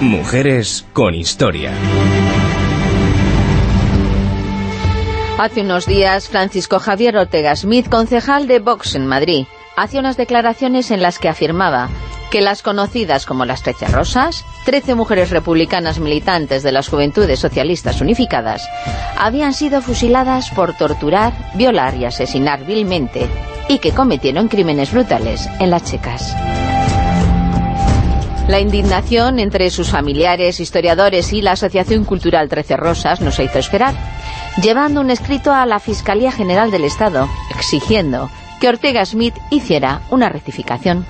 Mujeres con historia. Hace unos días, Francisco Javier Ortega Smith, concejal de Vox en Madrid, hacía unas declaraciones en las que afirmaba que las conocidas como las Trece Rosas, trece mujeres republicanas militantes de las Juventudes Socialistas Unificadas, habían sido fusiladas por torturar, violar y asesinar vilmente, y que cometieron crímenes brutales en las checas. La indignación entre sus familiares, historiadores y la Asociación Cultural Trece Rosas no se hizo esperar, llevando un escrito a la Fiscalía General del Estado, exigiendo que Ortega Smith hiciera una rectificación.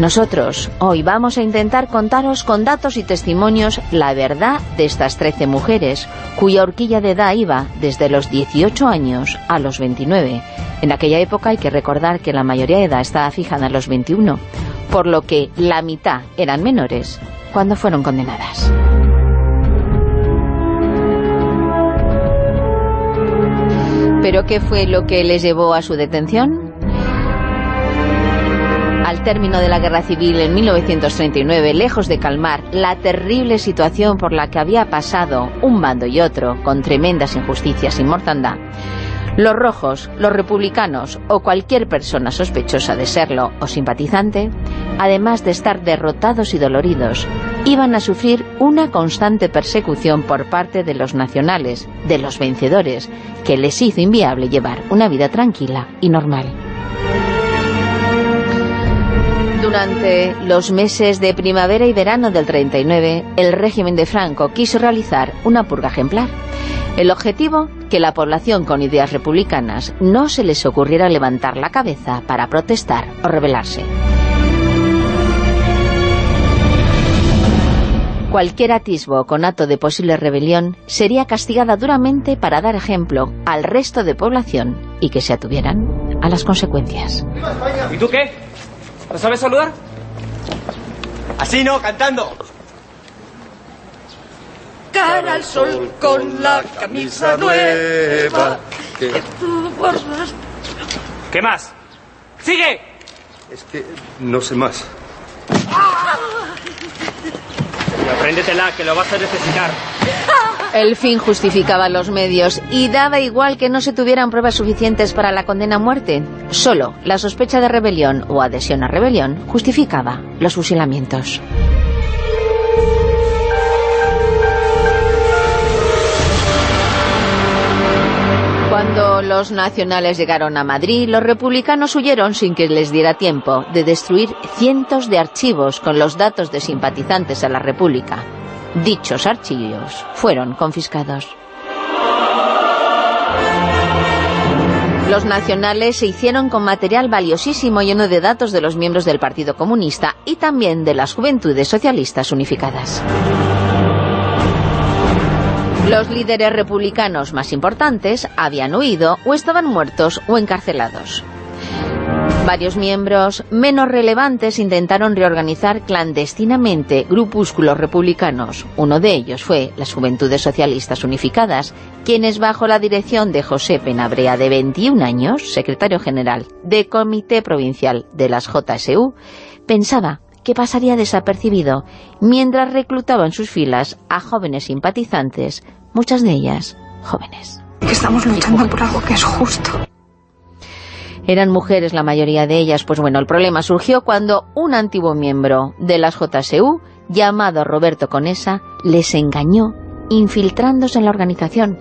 Nosotros hoy vamos a intentar contaros con datos y testimonios la verdad de estas 13 mujeres, cuya horquilla de edad iba desde los 18 años a los 29. En aquella época hay que recordar que la mayoría de edad estaba fijada en los 21, por lo que la mitad eran menores cuando fueron condenadas. ¿Pero qué fue lo que les llevó a su detención? Al término de la Guerra Civil en 1939, lejos de calmar la terrible situación por la que había pasado un bando y otro, con tremendas injusticias y mortandad, los rojos, los republicanos o cualquier persona sospechosa de serlo o simpatizante, además de estar derrotados y doloridos, iban a sufrir una constante persecución por parte de los nacionales, de los vencedores, que les hizo inviable llevar una vida tranquila y normal. Durante los meses de primavera y verano del 39, el régimen de Franco quiso realizar una purga ejemplar. El objetivo, que la población con ideas republicanas no se les ocurriera levantar la cabeza para protestar o rebelarse. Cualquier atisbo con acto de posible rebelión sería castigada duramente para dar ejemplo al resto de población y que se atuvieran a las consecuencias. ¿Y tú qué? ¿No sabes saludar? Así no, cantando. Cara al sol con la camisa nueva. borras. ¿Qué más? ¡Sigue! Es que no sé más. Apréndetela, que lo vas a necesitar. El fin justificaba los medios y daba igual que no se tuvieran pruebas suficientes para la condena a muerte. Solo la sospecha de rebelión o adhesión a rebelión justificaba los fusilamientos. Los nacionales llegaron a Madrid, los republicanos huyeron sin que les diera tiempo de destruir cientos de archivos con los datos de simpatizantes a la República. Dichos archivos fueron confiscados. Los nacionales se hicieron con material valiosísimo lleno de datos de los miembros del Partido Comunista y también de las Juventudes Socialistas Unificadas. Los líderes republicanos más importantes habían huido o estaban muertos o encarcelados. Varios miembros menos relevantes intentaron reorganizar clandestinamente grupúsculos republicanos. Uno de ellos fue las Juventudes Socialistas Unificadas, quienes bajo la dirección de José Penabrea, de 21 años, secretario general del Comité Provincial de las JSU, pensaba que pasaría desapercibido mientras reclutaba en sus filas a jóvenes simpatizantes, muchas de ellas jóvenes. Estamos luchando por algo que es justo. Eran mujeres la mayoría de ellas. Pues bueno, el problema surgió cuando un antiguo miembro de las JSU, llamado Roberto Conesa, les engañó, infiltrándose en la organización.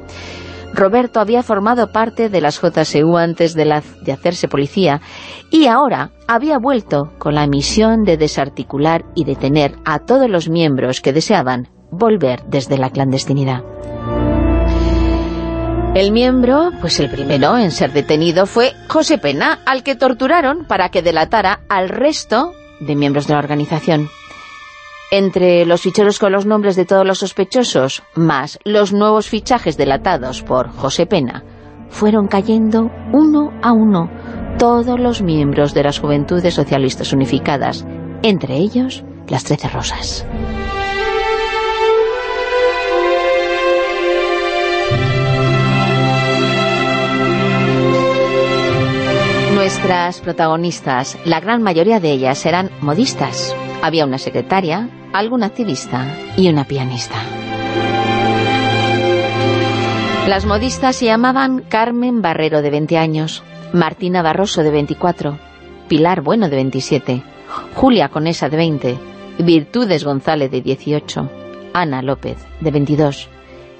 Roberto había formado parte de las JSU antes de, la, de hacerse policía y ahora había vuelto con la misión de desarticular y detener a todos los miembros que deseaban volver desde la clandestinidad. El miembro, pues el primero en ser detenido fue José Pena, al que torturaron para que delatara al resto de miembros de la organización. Entre los ficheros con los nombres de todos los sospechosos, más los nuevos fichajes delatados por José Pena, fueron cayendo uno a uno todos los miembros de las Juventudes Socialistas Unificadas, entre ellos las Trece Rosas. Nuestras protagonistas, la gran mayoría de ellas eran modistas. Había una secretaria, algún activista y una pianista. Las modistas se llamaban Carmen Barrero, de 20 años, Martina Barroso, de 24, Pilar Bueno, de 27, Julia Conesa, de 20, Virtudes González, de 18, Ana López, de 22,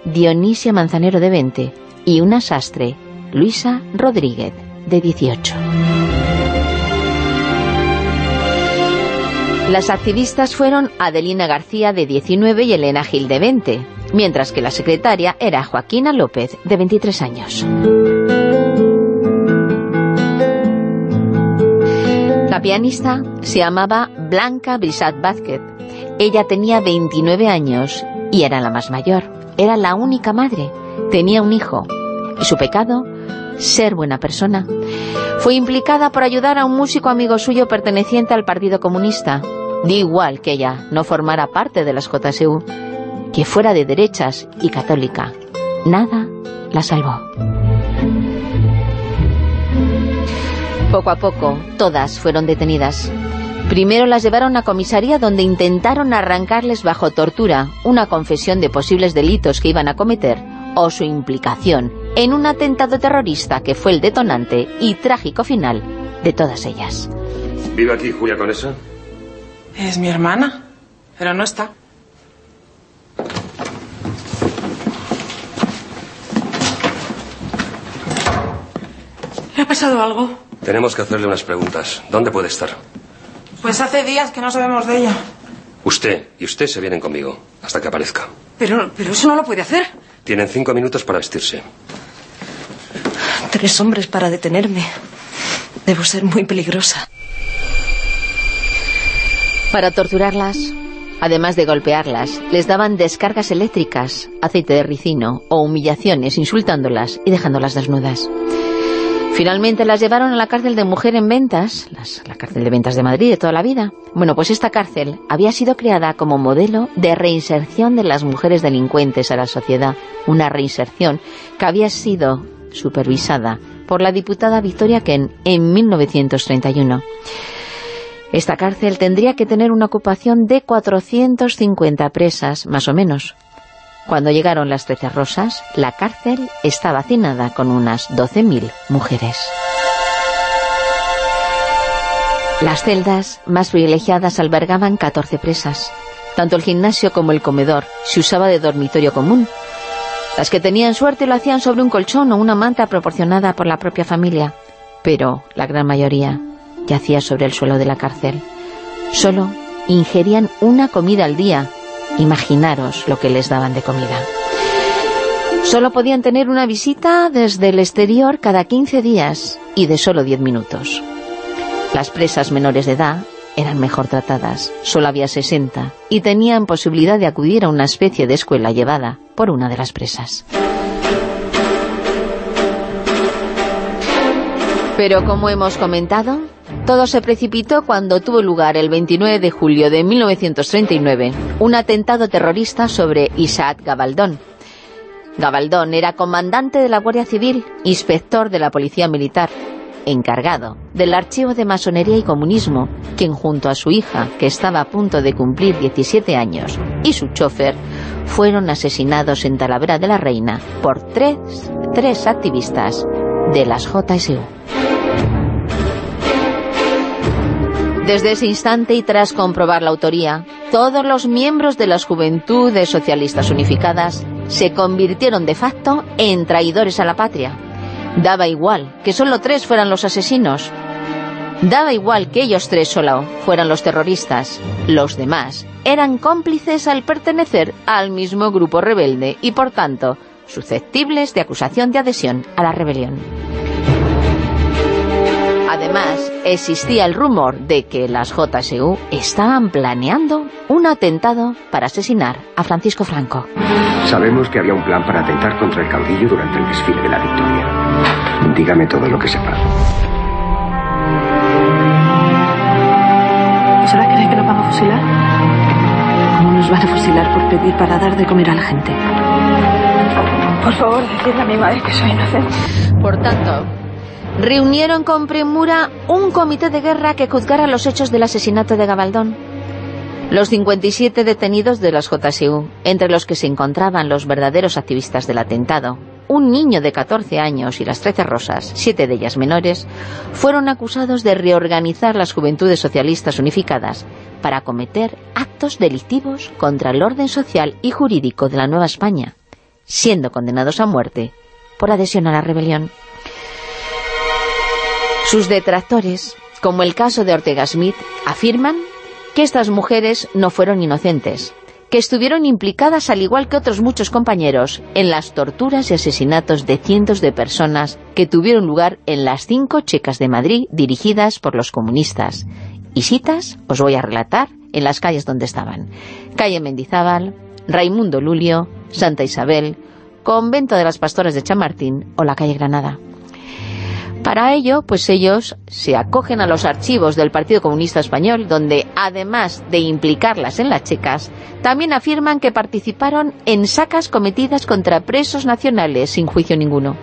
Dionisia Manzanero, de 20, y una sastre, Luisa Rodríguez, de 18. Las activistas fueron Adelina García, de 19, y Elena Gil, de 20, mientras que la secretaria era Joaquina López, de 23 años. La pianista se llamaba Blanca Brisat Vázquez. Ella tenía 29 años y era la más mayor. Era la única madre. Tenía un hijo. Y su pecado, ser buena persona. Fue implicada por ayudar a un músico amigo suyo perteneciente al Partido Comunista. De igual que ella no formara parte de las JSU, que fuera de derechas y católica. Nada la salvó. Poco a poco, todas fueron detenidas. Primero las llevaron a comisaría donde intentaron arrancarles bajo tortura una confesión de posibles delitos que iban a cometer o su implicación en un atentado terrorista que fue el detonante y trágico final de todas ellas. ¿Vive aquí Julia Conesa? Es mi hermana, pero no está. ¿Le ha pasado algo? Tenemos que hacerle unas preguntas. ¿Dónde puede estar? Pues hace días que no sabemos de ella. Usted y usted se vienen conmigo hasta que aparezca. Pero, pero eso no lo puede hacer. Tienen cinco minutos para vestirse. Tres hombres para detenerme. Debo ser muy peligrosa. Para torturarlas, además de golpearlas, les daban descargas eléctricas, aceite de ricino o humillaciones insultándolas y dejándolas desnudas. Finalmente las llevaron a la cárcel de mujer en ventas, las- la cárcel de ventas de Madrid de toda la vida. Bueno, pues esta cárcel había sido creada como modelo de reinserción de las mujeres delincuentes a la sociedad. Una reinserción que había sido supervisada por la diputada Victoria Ken en 1931. Esta cárcel tendría que tener una ocupación de 450 presas, más o menos. Cuando llegaron las Trece Rosas, la cárcel estaba hacinada con unas 12.000 mujeres. Las celdas más privilegiadas albergaban 14 presas. Tanto el gimnasio como el comedor se usaba de dormitorio común. Las que tenían suerte lo hacían sobre un colchón o una manta proporcionada por la propia familia. Pero la gran mayoría yacía sobre el suelo de la cárcel. Solo ingerían una comida al día. Imaginaros lo que les daban de comida. Solo podían tener una visita desde el exterior cada 15 días y de solo 10 minutos. Las presas menores de edad eran mejor tratadas, solo había 60, y tenían posibilidad de acudir a una especie de escuela llevada por una de las presas. Pero como hemos comentado, todo se precipitó cuando tuvo lugar el 29 de julio de 1939 un atentado terrorista sobre Isaac Gabaldón. Gabaldón era comandante de la Guardia Civil, inspector de la Policía Militar, encargado del archivo de masonería y comunismo, quien junto a su hija, que estaba a punto de cumplir 17 años, y su chofer, fueron asesinados en Talavera de la Reina por tres, tres activistas de las JSU. Desde ese instante y tras comprobar la autoría, todos los miembros de las Juventudes Socialistas Unificadas se convirtieron de facto en traidores a la patria. Daba igual que solo tres fueran los asesinos. Daba igual que ellos tres solo fueran los terroristas. Los demás eran cómplices al pertenecer al mismo grupo rebelde y, por tanto, susceptibles de acusación de adhesión a la rebelión. Además, existía el rumor de que las JSU estaban planeando un atentado para asesinar a Francisco Franco. Sabemos que había un plan para atentar contra el caudillo durante el desfile de la victoria. Dígame todo lo que sepa. ¿Ahora cree que nos van a fusilar? ¿Cómo nos van a fusilar por pedir para dar de comer a la gente? Por favor, decidle a mi madre que soy inocente. Por tanto, reunieron con premura un comité de guerra que juzgara los hechos del asesinato de Gabaldón. Los 57 detenidos de las JSU, entre los que se encontraban los verdaderos activistas del atentado, un niño de 14 años y las 13 rosas, siete de ellas menores, fueron acusados de reorganizar las Juventudes Socialistas Unificadas para cometer actos delictivos contra el orden social y jurídico de la Nueva España, siendo condenados a muerte por adhesión a la rebelión. Sus detractores, como el caso de Ortega Smith, afirman que estas mujeres no fueron inocentes, que estuvieron implicadas al igual que otros muchos compañeros en las torturas y asesinatos de cientos de personas que tuvieron lugar en las cinco checas de Madrid dirigidas por los comunistas. Y citas os voy a relatar en las calles donde estaban. Calle Mendizábal, Raimundo Lulio, Santa Isabel, Convento de las Pastoras de Chamartín o la calle Granada. Para ello, pues ellos se acogen a los archivos del Partido Comunista Español, donde, además de implicarlas en las checas, también afirman que participaron en sacas cometidas contra presos nacionales sin juicio ninguno.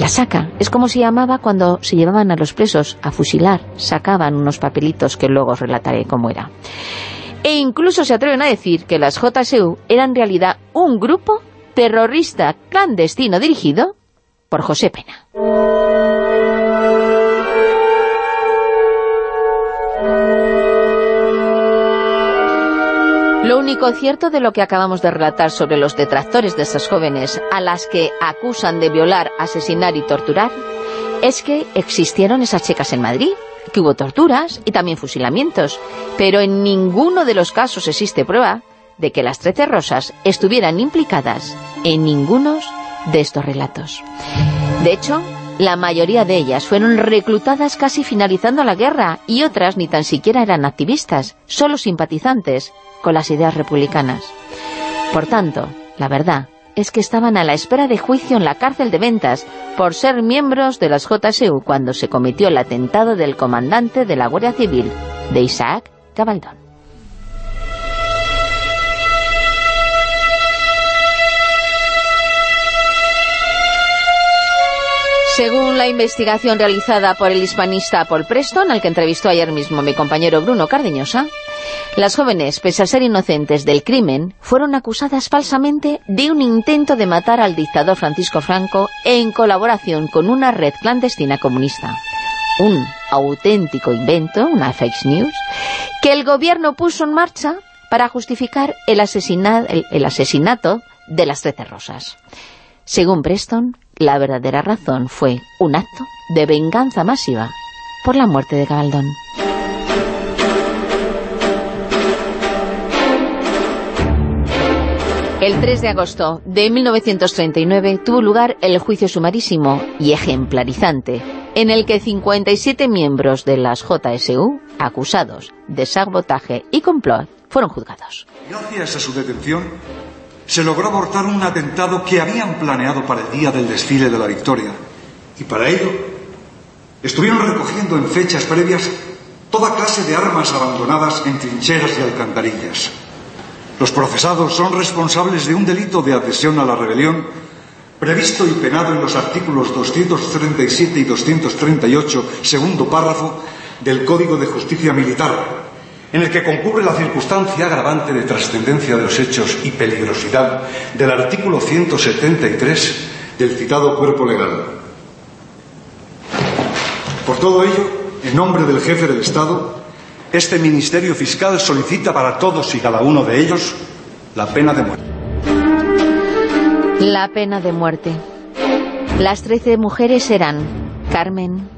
La saca es como se llamaba cuando se llevaban a los presos a fusilar, sacaban unos papelitos que luego os relataré cómo era. E incluso se atreven a decir que las JSU eran en realidad un grupo terrorista clandestino dirigido por José Pena. Lo único cierto de lo que acabamos de relatar sobre los detractores de esas jóvenes a las que acusan de violar, asesinar y torturar es que existieron esas chicas en Madrid, que hubo torturas y también fusilamientos, pero en ninguno de los casos existe prueba de que las Trece Rosas estuvieran implicadas en ninguno de estos relatos. De hecho, la mayoría de ellas fueron reclutadas casi finalizando la guerra y otras ni tan siquiera eran activistas, solo simpatizantes con las ideas republicanas. Por tanto, la verdad es que estaban a la espera de juicio en la cárcel de Ventas por ser miembros de las JSU cuando se cometió el atentado del comandante de la Guardia Civil, de Isaac Gabaldón. Según la investigación realizada por el hispanista Paul Preston, al que entrevistó ayer mismo mi compañero Bruno Cardeñosa, las jóvenes, pese a ser inocentes del crimen, fueron acusadas falsamente de un intento de matar al dictador Francisco Franco en colaboración con una red clandestina comunista. Un auténtico invento, una fake news, que el gobierno puso en marcha para justificar el, el asesinato de las Trece Rosas. Según Preston, la verdadera razón fue un acto de venganza masiva por la muerte de Gabaldón. El 3 de agosto de 1939 tuvo lugar el juicio sumarísimo y ejemplarizante, en el que 57 miembros de las JSU, acusados de sabotaje y complot, fueron juzgados. Gracias a su detención, se logró abortar un atentado que habían planeado para el día del desfile de la victoria. Y para ello estuvieron recogiendo en fechas previas toda clase de armas abandonadas en trincheras y alcantarillas. Los procesados son responsables de un delito de adhesión a la rebelión previsto y penado en los artículos 237 y 238, segundo párrafo, del Código de Justicia Militar, en el que concurre la circunstancia agravante de trascendencia de los hechos y peligrosidad del artículo 173 del citado cuerpo legal. Por todo ello, en nombre del jefe del Estado, este Ministerio Fiscal solicita para todos y cada uno de ellos la pena de muerte. La pena de muerte. Las trece mujeres eran Carmen,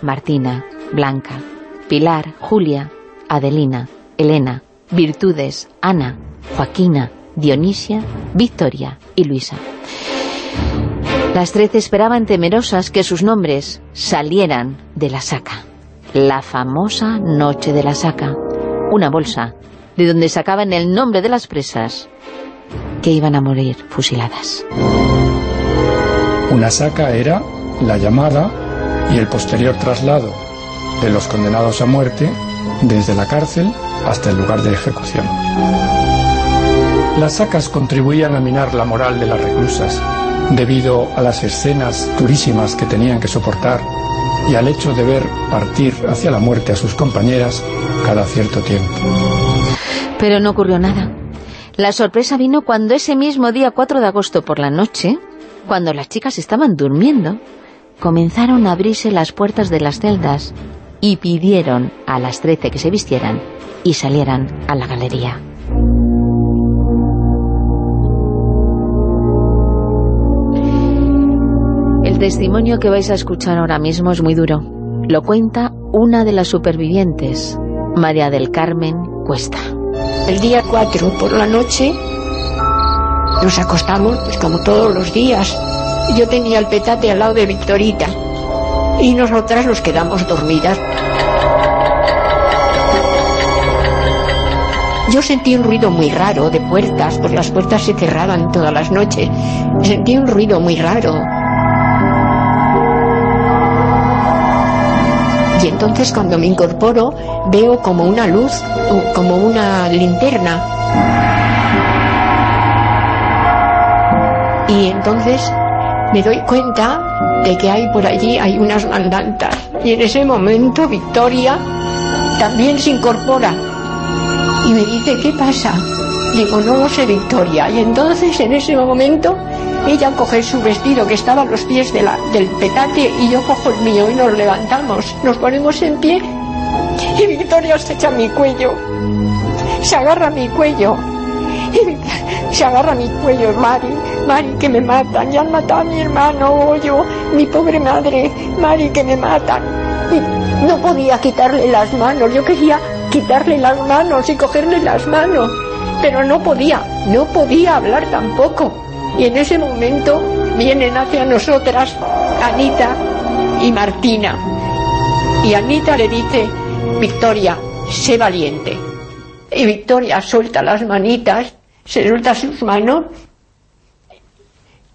Martina, Blanca, Pilar, Julia, Adelina, Elena, Virtudes, Ana, Joaquina, Dionisia, Victoria y Luisa. Las trece esperaban temerosas que sus nombres salieran de la saca. La famosa Noche de la Saca. Una bolsa de donde sacaban el nombre de las presas que iban a morir fusiladas. Una saca era la llamada y el posterior traslado de los condenados a muerte desde la cárcel hasta el lugar de ejecución. Las sacas contribuían a minar la moral de las reclusas, debido a las escenas durísimas que tenían que soportar y al hecho de ver partir hacia la muerte a sus compañeras cada cierto tiempo. Pero no ocurrió nada. La sorpresa vino cuando ese mismo día 4 de agosto por la noche, cuando las chicas estaban durmiendo, comenzaron a abrirse las puertas de las celdas y pidieron a las 13 que se vistieran y salieran a la galería. El testimonio que vais a escuchar ahora mismo es muy duro. Lo cuenta una de las supervivientes, María del Carmen Cuesta. El día 4 por la noche nos acostamos pues como todos los días. Yo tenía el petate al lado de Victorita y nosotras nos quedamos dormidas. Yo sentí un ruido muy raro de puertas, pues las puertas se cerraban todas las noches. Sentí un ruido muy raro. Y entonces cuando me incorporo veo como una luz, como una linterna. Y entonces me doy cuenta de que hay por allí hay unas mandantas. Y en ese momento Victoria también se incorpora y me dice, ¿qué pasa? Digo, no lo sé, Victoria. Y entonces en ese momento ella coge su vestido que estaba a los pies de la, del petate y yo cojo el mío y nos levantamos, nos ponemos en pie y Victoria se echa mi cuello, se agarra mi cuello se agarra mi cuello, Mari, Mari que me matan, ya han matado a mi hermano, yo, mi pobre madre, Mari que me matan. No podía quitarle las manos, yo quería quitarle las manos y cogerle las manos, pero no podía, no podía hablar tampoco. Y en ese momento vienen hacia nosotras Anita y Martina. Y Anita le dice, Victoria, sé valiente. Y Victoria suelta las manitas, se suelta sus manos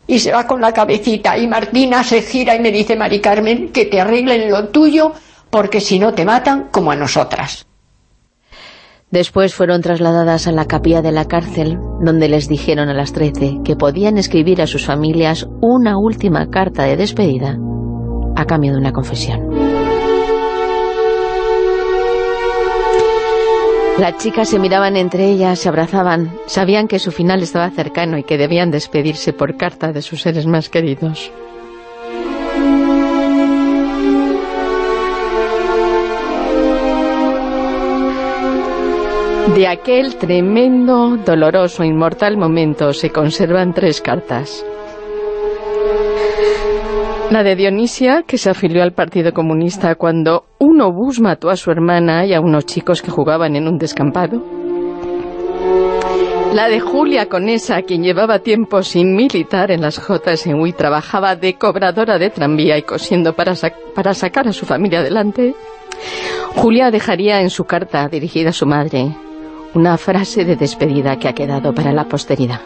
y se va con la cabecita. Y Martina se gira y me dice, Mari Carmen, que te arreglen lo tuyo, porque si no te matan como a nosotras. Después fueron trasladadas a la capilla de la cárcel, donde les dijeron a las trece que podían escribir a sus familias una última carta de despedida a cambio de una confesión. Las chicas se miraban entre ellas, se abrazaban, sabían que su final estaba cercano y que debían despedirse por carta de sus seres más queridos. De aquel tremendo, doloroso, inmortal momento se conservan tres cartas. La de Dionisia, que se afilió al Partido Comunista cuando un obús mató a su hermana y a unos chicos que jugaban en un descampado. La de Julia Conesa, quien llevaba tiempo sin militar en las JSU y trabajaba de cobradora de tranvía y cosiendo para, para sacar a su familia adelante. Julia dejaría en su carta dirigida a su madre una frase de despedida que ha quedado para la posteridad.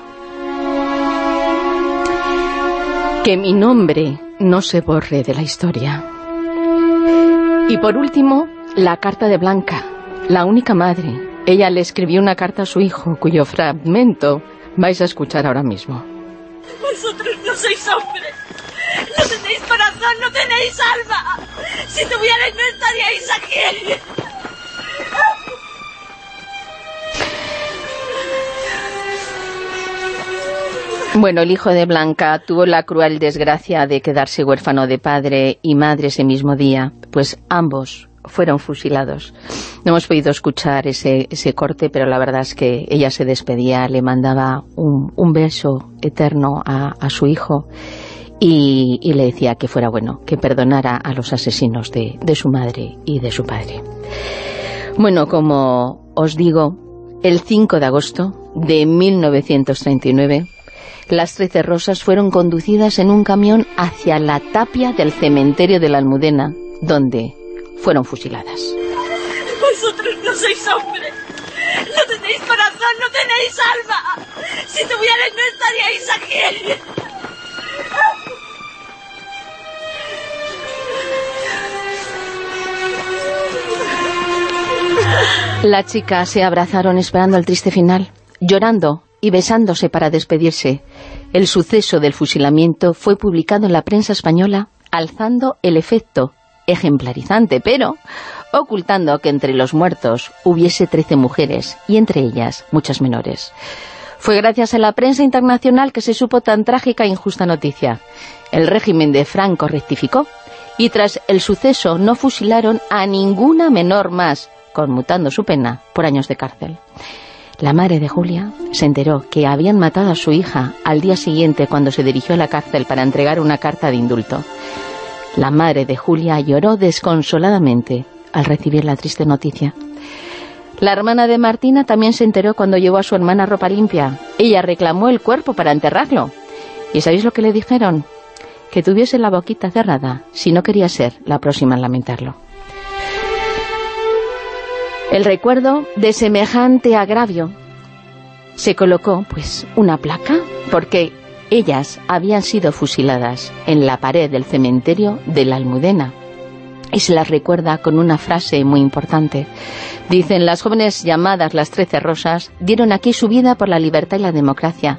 Que mi nombre no se borre de la historia. Y por último, la carta de Blanca, la única madre. Ella le escribió una carta a su hijo, cuyo fragmento vais a escuchar ahora mismo. Vosotros no sois hombres. No tenéis corazón, no tenéis alma. Si tuvierais no estaríais aquí. Bueno, el hijo de Blanca tuvo la cruel desgracia de quedarse huérfano de padre y madre ese mismo día, pues ambos fueron fusilados. No hemos podido escuchar ese, ese corte, pero la verdad es que ella se despedía, le mandaba un, beso eterno a, su hijo y, le decía que fuera bueno, que perdonara a los asesinos de, de su madre y de su padre. Bueno, como os digo, el 5 de agosto de 1939 las trece rosas fueron conducidas en un camión hacia la tapia del cementerio de la Almudena, donde fueron fusiladas. Vosotros no sois hombres. No tenéis corazón, no tenéis alma. Si tuvierais no estaríais aquí. Las chicas se abrazaron esperando el triste final, llorando y besándose para despedirse. El suceso del fusilamiento fue publicado en la prensa española alzando el efecto ejemplarizante, pero ocultando que entre los muertos hubiese 13 mujeres, y entre ellas muchas menores. Fue gracias a la prensa internacional que se supo tan trágica e injusta noticia. El régimen de Franco rectificó, y tras el suceso no fusilaron a ninguna menor más, conmutando su pena por años de cárcel. La madre de Julia se enteró que habían matado a su hija al día siguiente cuando se dirigió a la cárcel para entregar una carta de indulto. La madre de Julia lloró desconsoladamente al recibir la triste noticia. La hermana de Martina también se enteró cuando llevó a su hermana ropa limpia. Ella reclamó el cuerpo para enterrarlo. ¿Y sabéis lo que le dijeron? Que tuviese la boquita cerrada si no quería ser la próxima en lamentarlo. El recuerdo de semejante agravio se colocó, pues, una placa, porque ellas habían sido fusiladas en la pared del cementerio de la Almudena. Y se las recuerda con una frase muy importante. Dicen, las jóvenes llamadas las Trece Rosas dieron aquí su vida por la libertad y la democracia.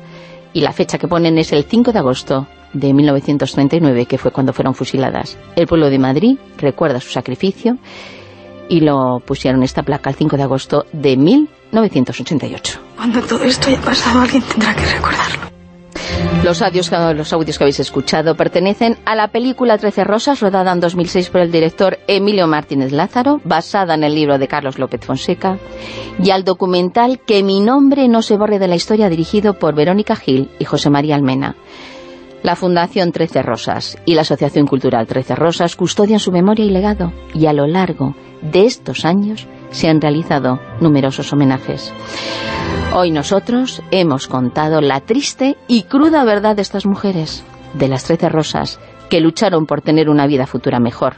Y la fecha que ponen es el 5 de agosto de 1939, que fue cuando fueron fusiladas. El pueblo de Madrid recuerda su sacrificio y lo pusieron esta placa el 5 de agosto de 1988. Cuando todo esto haya pasado, alguien tendrá que recordarlo. Los audios, los audios que habéis escuchado pertenecen a la película Trece Rosas, rodada en 2006 por el director Emilio Martínez Lázaro, basada en el libro de Carlos López Fonseca, y al documental Que mi nombre no se borre de la historia, dirigido por Verónica Gil y José María Almena. La Fundación Trece Rosas y la Asociación Cultural Trece Rosas custodian su memoria y legado, y a lo largo de estos años se han realizado numerosos homenajes. Hoy nosotros hemos contado la triste y cruda verdad de estas mujeres, de las Trece Rosas, que lucharon por tener una vida futura mejor,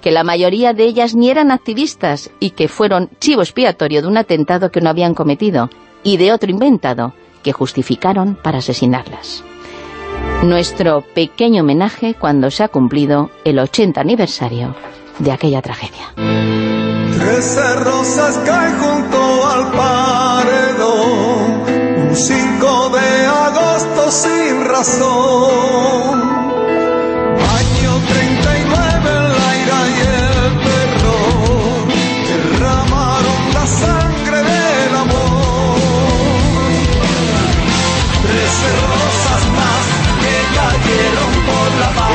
que la mayoría de ellas ni eran activistas y que fueron chivo expiatorio de un atentado que no habían cometido y de otro inventado que justificaron para asesinarlas. Nuestro pequeño homenaje cuando se ha cumplido el 80 aniversario de aquella tragedia. Esas rosas caen junto al paredón, un 5 de agosto sin razón. Año 39, la ira y el terror derramaron la sangre del amor. Trece rosas más que cayeron por la paz.